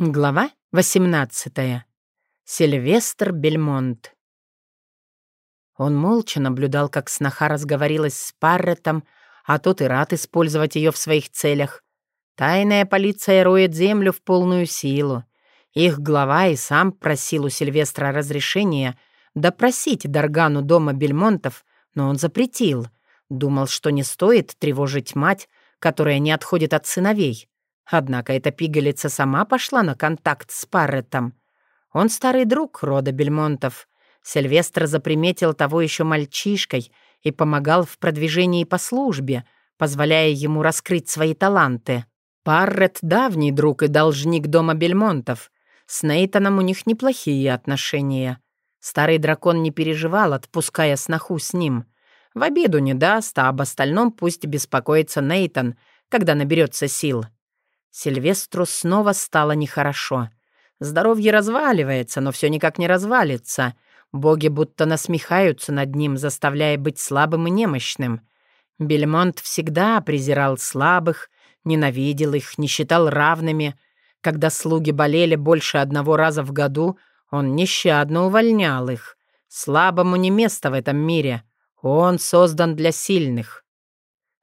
Глава 18. Сильвестр Бельмонт. Он молча наблюдал, как сноха разговорилась с Парретом, а тот и рад использовать ее в своих целях. Тайная полиция роет землю в полную силу. Их глава и сам просил у Сильвестра разрешения допросить Даргану дома Бельмонтов, но он запретил. Думал, что не стоит тревожить мать, которая не отходит от сыновей. Однако эта пигалица сама пошла на контакт с Парретом. Он старый друг рода Бельмонтов. Сильвестр заприметил того еще мальчишкой и помогал в продвижении по службе, позволяя ему раскрыть свои таланты. Паррет — давний друг и должник дома Бельмонтов. С Нейтаном у них неплохие отношения. Старый дракон не переживал, отпуская сноху с ним. В обиду не даст, а об остальном пусть беспокоится Нейтан, когда наберется сил. Сильвестру снова стало нехорошо. Здоровье разваливается, но все никак не развалится. Боги будто насмехаются над ним, заставляя быть слабым и немощным. Бельмонт всегда презирал слабых, ненавидел их, не считал равными. Когда слуги болели больше одного раза в году, он нещадно увольнял их. Слабому не место в этом мире. Он создан для сильных.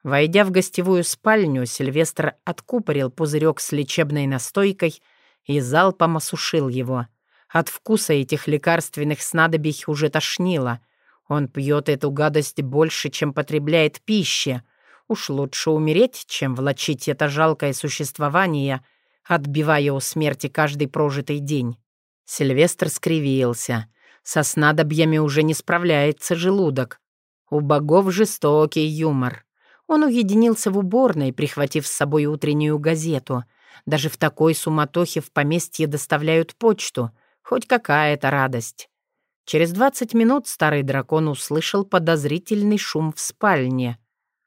Войдя в гостевую спальню, Сильвестр откупорил пузырек с лечебной настойкой и залпом осушил его. От вкуса этих лекарственных снадобий уже тошнило. Он пьет эту гадость больше, чем потребляет пищи. Уж лучше умереть, чем влачить это жалкое существование, отбивая у смерти каждый прожитый день. Сильвестр скривился. Со снадобьями уже не справляется желудок. У богов жестокий юмор. Он уединился в уборной, прихватив с собой утреннюю газету. Даже в такой суматохе в поместье доставляют почту. Хоть какая-то радость. Через двадцать минут старый дракон услышал подозрительный шум в спальне.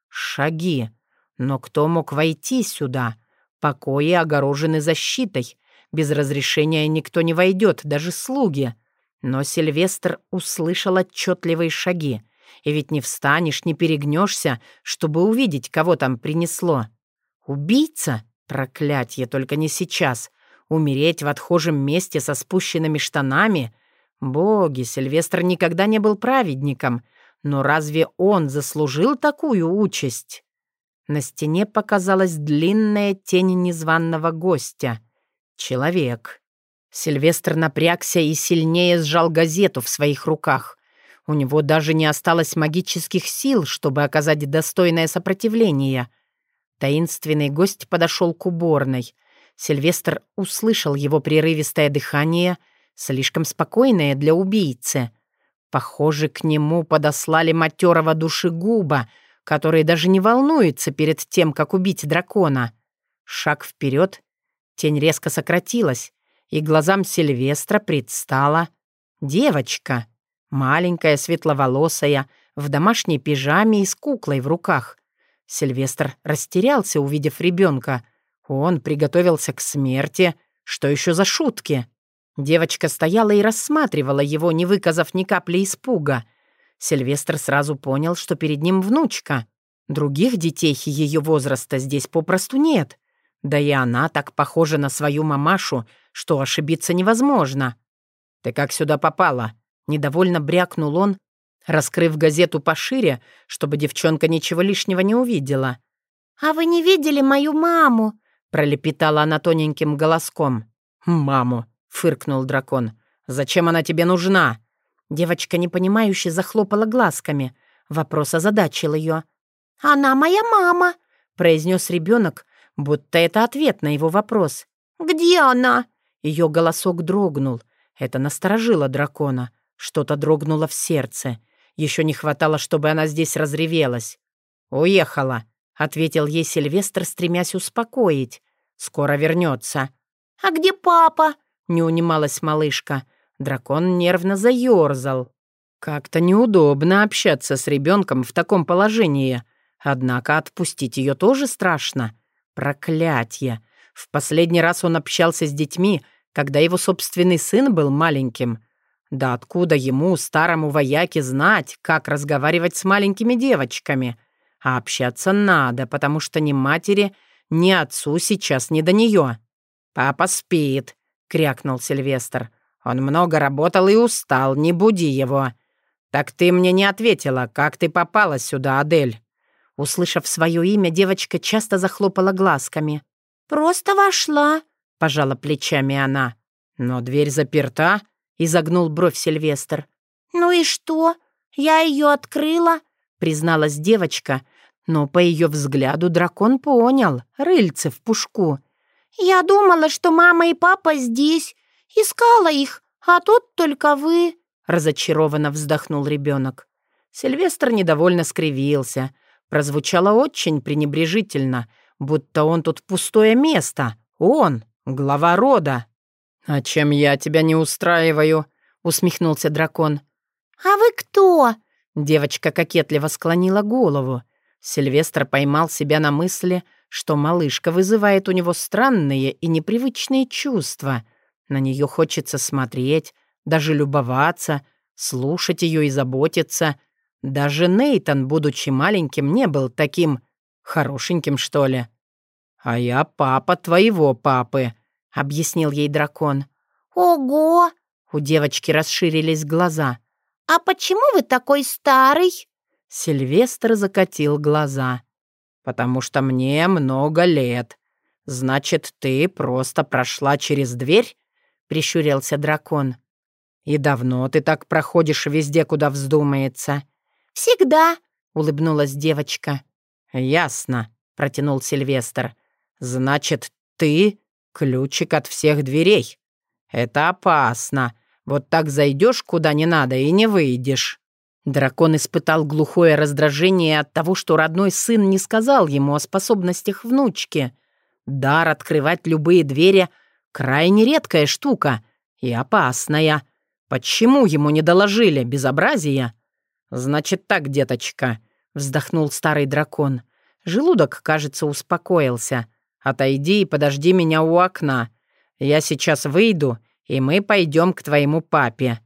Шаги. Но кто мог войти сюда? Покои огорожены защитой. Без разрешения никто не войдет, даже слуги. Но Сильвестр услышал отчетливые шаги. И ведь не встанешь, не перегнешься, чтобы увидеть, кого там принесло. Убийца? Проклятье, только не сейчас. Умереть в отхожем месте со спущенными штанами? Боги, Сильвестр никогда не был праведником. Но разве он заслужил такую участь? На стене показалась длинная тень незваного гостя. Человек. Сильвестр напрягся и сильнее сжал газету в своих руках. У него даже не осталось магических сил, чтобы оказать достойное сопротивление. Таинственный гость подошел к уборной. Сильвестр услышал его прерывистое дыхание, слишком спокойное для убийцы. Похоже, к нему подослали матерого душегуба, который даже не волнуется перед тем, как убить дракона. Шаг вперед, тень резко сократилась, и глазам Сильвестра предстала девочка — Маленькая, светловолосая, в домашней пижаме и с куклой в руках. Сильвестр растерялся, увидев ребенка. Он приготовился к смерти. Что еще за шутки? Девочка стояла и рассматривала его, не выказав ни капли испуга. Сильвестр сразу понял, что перед ним внучка. Других детей ее возраста здесь попросту нет. Да и она так похожа на свою мамашу, что ошибиться невозможно. «Ты как сюда попала?» Недовольно брякнул он, раскрыв газету пошире, чтобы девчонка ничего лишнего не увидела. «А вы не видели мою маму?» — пролепетала она тоненьким голоском. «Маму!» — фыркнул дракон. «Зачем она тебе нужна?» Девочка непонимающе захлопала глазками. Вопрос озадачил ее. «Она моя мама!» — произнес ребенок, будто это ответ на его вопрос. «Где она?» Ее голосок дрогнул. Это насторожило дракона. Что-то дрогнуло в сердце. Еще не хватало, чтобы она здесь разревелась. «Уехала», — ответил ей Сильвестр, стремясь успокоить. «Скоро вернется». «А где папа?» — не унималась малышка. Дракон нервно заерзал. Как-то неудобно общаться с ребенком в таком положении. Однако отпустить ее тоже страшно. Проклятье. В последний раз он общался с детьми, когда его собственный сын был маленьким. Да откуда ему, старому вояке, знать, как разговаривать с маленькими девочками? А общаться надо, потому что ни матери, ни отцу сейчас не до нее. «Папа спит», — крякнул Сильвестр. «Он много работал и устал, не буди его». «Так ты мне не ответила, как ты попала сюда, Адель?» Услышав свое имя, девочка часто захлопала глазками. «Просто вошла», — пожала плечами она. «Но дверь заперта», — изогнул бровь Сильвестр. «Ну и что? Я ее открыла», — призналась девочка, но по ее взгляду дракон понял, рыльце в пушку. «Я думала, что мама и папа здесь, искала их, а тут только вы», — разочарованно вздохнул ребенок. Сильвестр недовольно скривился. Прозвучало очень пренебрежительно, будто он тут пустое место. Он, глава рода. «А чем я тебя не устраиваю?» — усмехнулся дракон. «А вы кто?» Девочка кокетливо склонила голову. Сильвестр поймал себя на мысли, что малышка вызывает у него странные и непривычные чувства. На нее хочется смотреть, даже любоваться, слушать ее и заботиться. Даже Нейтан, будучи маленьким, не был таким хорошеньким, что ли. «А я папа твоего папы», — объяснил ей дракон. «Ого!» — у девочки расширились глаза. «А почему вы такой старый?» Сильвестр закатил глаза. «Потому что мне много лет. Значит, ты просто прошла через дверь?» — прищурился дракон. «И давно ты так проходишь везде, куда вздумается?» «Всегда», — улыбнулась девочка. «Ясно», — протянул Сильвестр. «Значит, ты — ключик от всех дверей. Это опасно. Вот так зайдешь куда не надо и не выйдешь». Дракон испытал глухое раздражение от того, что родной сын не сказал ему о способностях внучки. Дар открывать любые двери — крайне редкая штука и опасная. Почему ему не доложили безобразие? «Значит так, деточка», — вздохнул старый дракон. Желудок, кажется, успокоился. «Отойди и подожди меня у окна. Я сейчас выйду, и мы пойдем к твоему папе».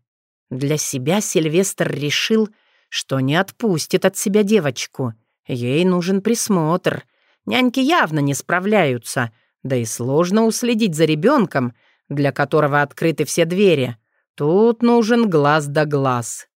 Для себя Сильвестр решил, что не отпустит от себя девочку. Ей нужен присмотр. Няньки явно не справляются, да и сложно уследить за ребенком, для которого открыты все двери. Тут нужен глаз да глаз.